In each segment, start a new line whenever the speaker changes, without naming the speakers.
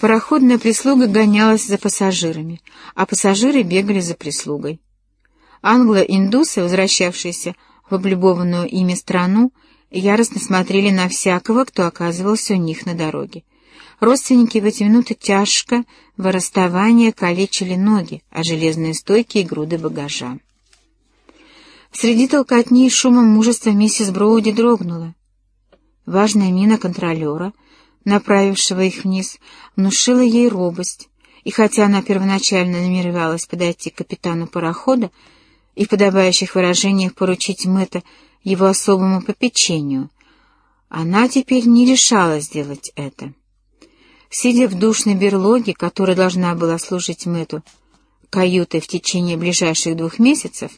Пароходная прислуга гонялась за пассажирами, а пассажиры бегали за прислугой. Англо-индусы, возвращавшиеся в облюбованную ими страну, яростно смотрели на всякого, кто оказывался у них на дороге. Родственники в эти минуты тяжко в расставании калечили ноги, а железные стойки и груды багажа. Среди толкотни и шума мужества миссис Броуди дрогнула. Важная мина контролера, направившего их вниз, внушила ей робость, и хотя она первоначально намеревалась подойти к капитану парохода и в подобающих выражениях поручить Мэтта его особому попечению, она теперь не решалась сделать это. Сидя в душной берлоге, которая должна была служить Мэтту каютой в течение ближайших двух месяцев,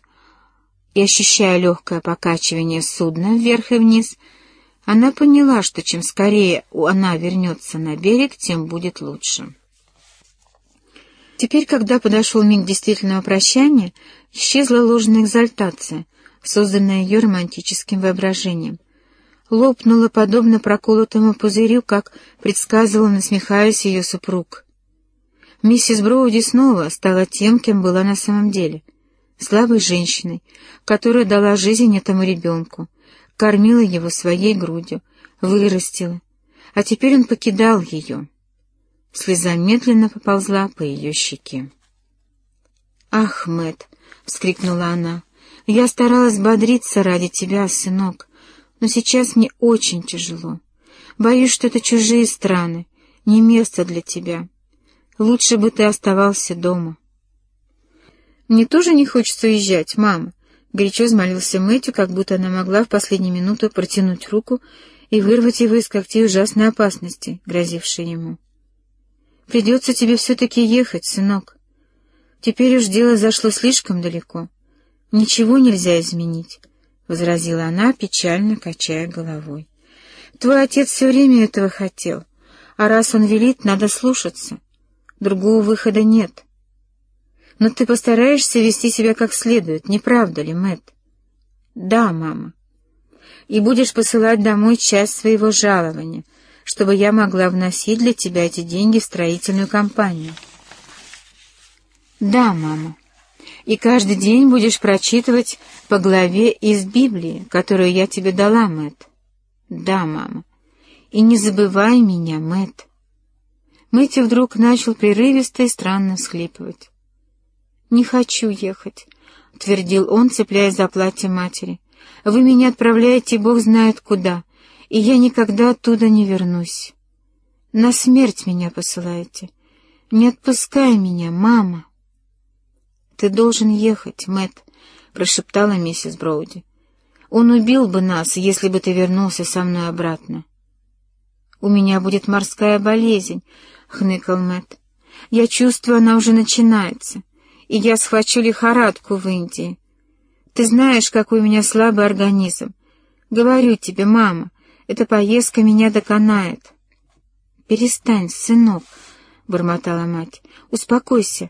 и ощущая легкое покачивание судна вверх и вниз, она поняла, что чем скорее она вернется на берег, тем будет лучше. Теперь, когда подошел миг действительного прощания, исчезла ложная экзальтация, созданная ее романтическим воображением. Лопнула подобно проколотому пузырю, как предсказывал, насмехаясь ее супруг. Миссис Броуди снова стала тем, кем была на самом деле — слабой женщиной, которая дала жизнь этому ребенку, кормила его своей грудью, вырастила, а теперь он покидал ее. Слеза медленно поползла по ее щеке. «Ах, Мэтт!» — вскрикнула она. «Я старалась бодриться ради тебя, сынок, но сейчас мне очень тяжело. Боюсь, что это чужие страны, не место для тебя. Лучше бы ты оставался дома». «Мне тоже не хочется уезжать, мама», — горячо взмолился Мэтью, как будто она могла в последнюю минуту протянуть руку и вырвать его из когтей ужасной опасности, грозившей ему. «Придется тебе все-таки ехать, сынок. Теперь уж дело зашло слишком далеко. Ничего нельзя изменить», — возразила она, печально качая головой. «Твой отец все время этого хотел, а раз он велит, надо слушаться. Другого выхода нет». Но ты постараешься вести себя как следует, не правда ли, Мэтт? Да, мама. И будешь посылать домой часть своего жалования, чтобы я могла вносить для тебя эти деньги в строительную компанию. Да, мама. И каждый день будешь прочитывать по главе из Библии, которую я тебе дала, Мэтт. Да, мама. И не забывай меня, Мэтт. Мэтью вдруг начал прерывисто и странно всхлипывать. «Не хочу ехать», — твердил он, цепляясь за платье матери. «Вы меня отправляете, Бог знает куда, и я никогда оттуда не вернусь. На смерть меня посылаете. Не отпускай меня, мама». «Ты должен ехать, Мэтт», — прошептала миссис Броуди. «Он убил бы нас, если бы ты вернулся со мной обратно». «У меня будет морская болезнь», — хныкал Мэтт. «Я чувствую, она уже начинается и я схвачу лихорадку в Индии. Ты знаешь, какой у меня слабый организм. Говорю тебе, мама, эта поездка меня доконает. «Перестань, сынок», — бормотала мать, — «успокойся.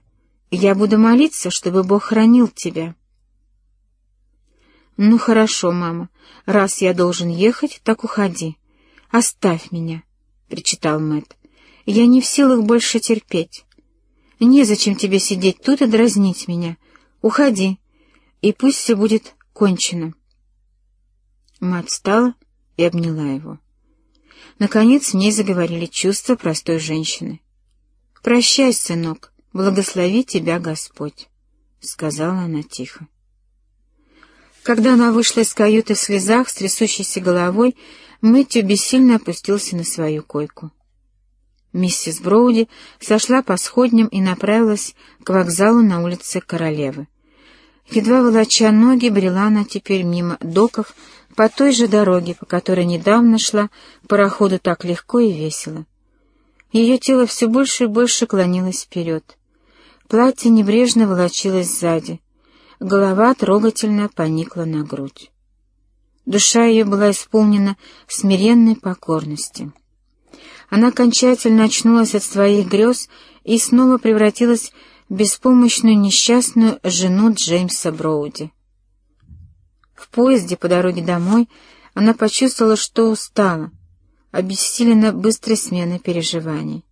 Я буду молиться, чтобы Бог хранил тебя». «Ну хорошо, мама, раз я должен ехать, так уходи. Оставь меня», — причитал Мэтт. «Я не в силах больше терпеть. Незачем тебе сидеть тут и дразнить меня. Уходи, и пусть все будет кончено. Мать встала и обняла его. Наконец в ней заговорили чувства простой женщины. «Прощай, сынок, благослови тебя Господь», — сказала она тихо. Когда она вышла из каюты в слезах с трясущейся головой, Мэтью бессильно опустился на свою койку. Миссис Броуди сошла по сходням и направилась к вокзалу на улице Королевы. Едва волоча ноги, брела она теперь мимо доков по той же дороге, по которой недавно шла пароходу так легко и весело. Ее тело все больше и больше клонилось вперед. Платье небрежно волочилось сзади. Голова трогательно поникла на грудь. Душа ее была исполнена смиренной покорности. Она окончательно очнулась от своих грез и снова превратилась в беспомощную несчастную жену Джеймса Броуди. В поезде по дороге домой она почувствовала, что устала, обессилена быстрой сменой переживаний.